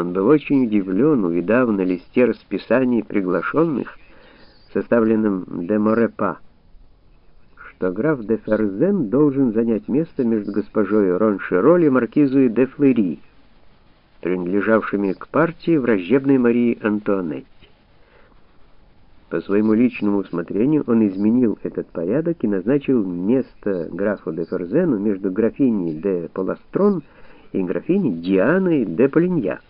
Он был очень удивлен, увидав на листе расписаний приглашенных, составленном де Морепа, что граф де Ферзен должен занять место между госпожой Роншероль и маркизой де Флери, принадлежавшими к партии враждебной Марии Антуанетти. По своему личному усмотрению он изменил этот порядок и назначил место графу де Ферзену между графиней де Поластрон и графиней Дианой де Полиньяк.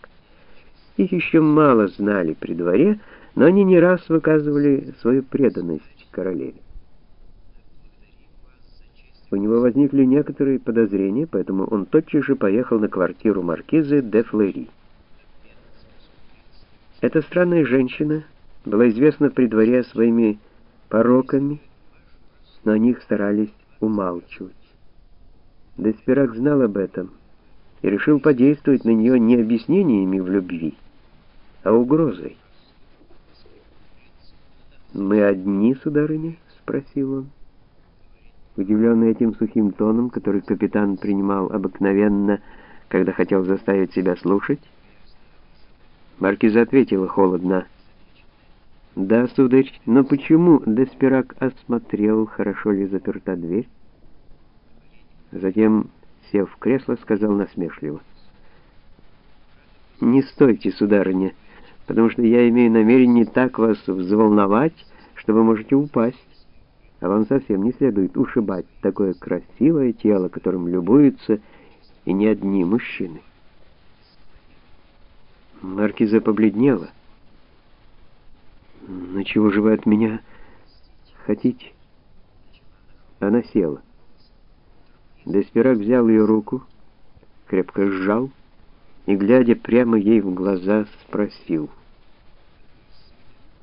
Их еще мало знали при дворе, но они не раз выказывали свою преданность королеве. У него возникли некоторые подозрения, поэтому он тотчас же поехал на квартиру маркизы де Флери. Эта странная женщина была известна при дворе своими пороками, но о них старались умалчивать. Деспирак знал об этом и решил подействовать на нее не объяснениями в любви, а угрозой. «Мы одни, сударыня?» — спросил он. Удивленный этим сухим тоном, который капитан принимал обыкновенно, когда хотел заставить себя слушать, Маркиза ответила холодно. «Да, сударь, но почему Деспирак осмотрел, хорошо ли заперта дверь?» Затем, сев в кресло, сказал насмешливо. «Не стойте, сударыня, потому что я имею намерение так вас взволновать, что вы можете упасть а вам совсем не следует ушибать такое красивое тело, которым любуются и не одни мужчины. Маркиза побледнела. «Ну чего же вы от меня хотите?» Она села. Деспирак взял ее руку, крепко сжал и, глядя прямо ей в глаза, спросил —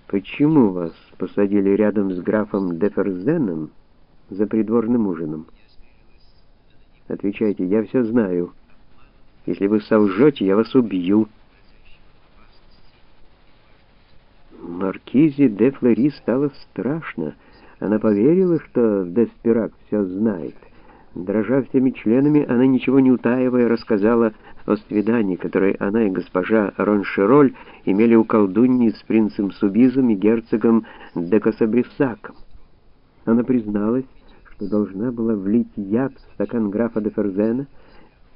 Почему вас посадили рядом с графом Деферзеном за придворным ужином? Отвечайте, я все знаю. Если вы солжете, я вас убью. Маркизе де Флери стало страшно. Она поверила, что Деспирак все знает. Дрожа всеми членами, она, ничего не утаивая, рассказала о свидании, которое она и госпожа Роншероль имели у колдуньи с принцем Субизом и герцогом де Косабрисаком. Она призналась, что должна была влить яд в стакан графа де Ферзена,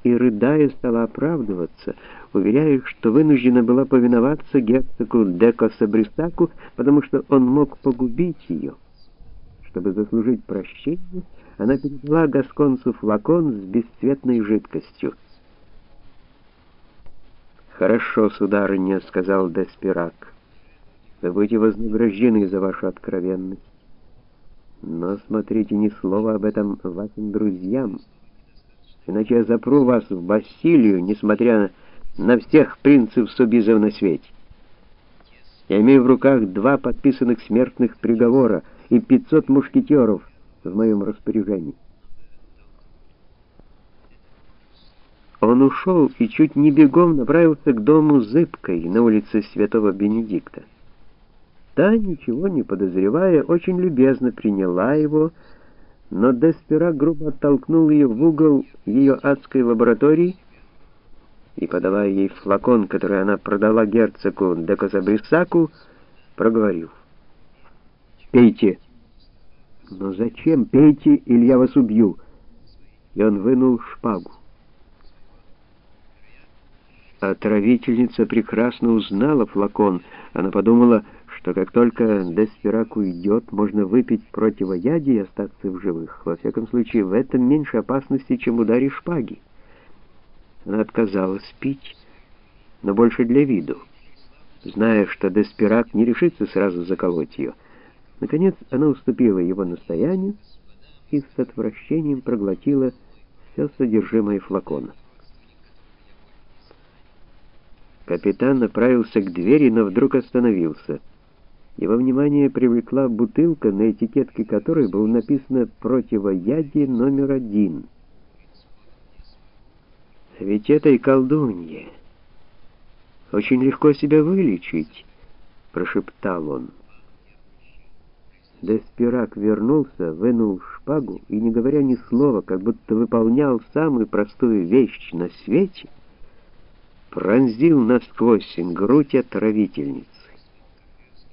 и, рыдая, стала оправдываться, уверяя, что вынуждена была повиноваться герцогу де Косабрисаку, потому что он мог погубить ее. Чтобы заслужить прощение, она передала гасконцу флакон с бесцветной жидкостью. «Хорошо, сударыня», — сказал Деспирак. «Вы будете вознаграждены за вашу откровенность. Но смотрите ни слова об этом вашим друзьям, иначе я запру вас в Бастилию, несмотря на всех принцев Субизов на свете. Я имею в руках два подписанных смертных приговора и 500 мушкетеров, в моем распоряжении. Он ушел и чуть не бегом направился к дому Зыбкой на улице Святого Бенедикта. Та, ничего не подозревая, очень любезно приняла его, но Деспера грубо оттолкнул ее в угол ее адской лаборатории и, подавая ей флакон, который она продала герцогу де Казабрисаку, проговорил. «Пейте!» «Но зачем? Пейте, или я вас убью!» И он вынул шпагу. Отравительница прекрасно узнала флакон. Она подумала, что как только Деспирак уйдет, можно выпить противоядие и остаться в живых. Во всяком случае, в этом меньше опасности, чем ударе шпаги. Она отказалась пить, но больше для виду, зная, что Деспирак не решится сразу заколоть ее. Наконец она уступила его настоянию и с отвращением проглотила все содержимое флакона. Капитан направился к двери, но вдруг остановился. Его внимание привлекла бутылка, на этикетке которой было написано «Противоядие номер один». «Ведь этой колдунье очень легко себя вылечить», — прошептал он. Деспирак вернулся, вынул шпагу и, не говоря ни слова, как будто выполнял самую простую вещь на свете, пронзил насквозь грудь отравительниц.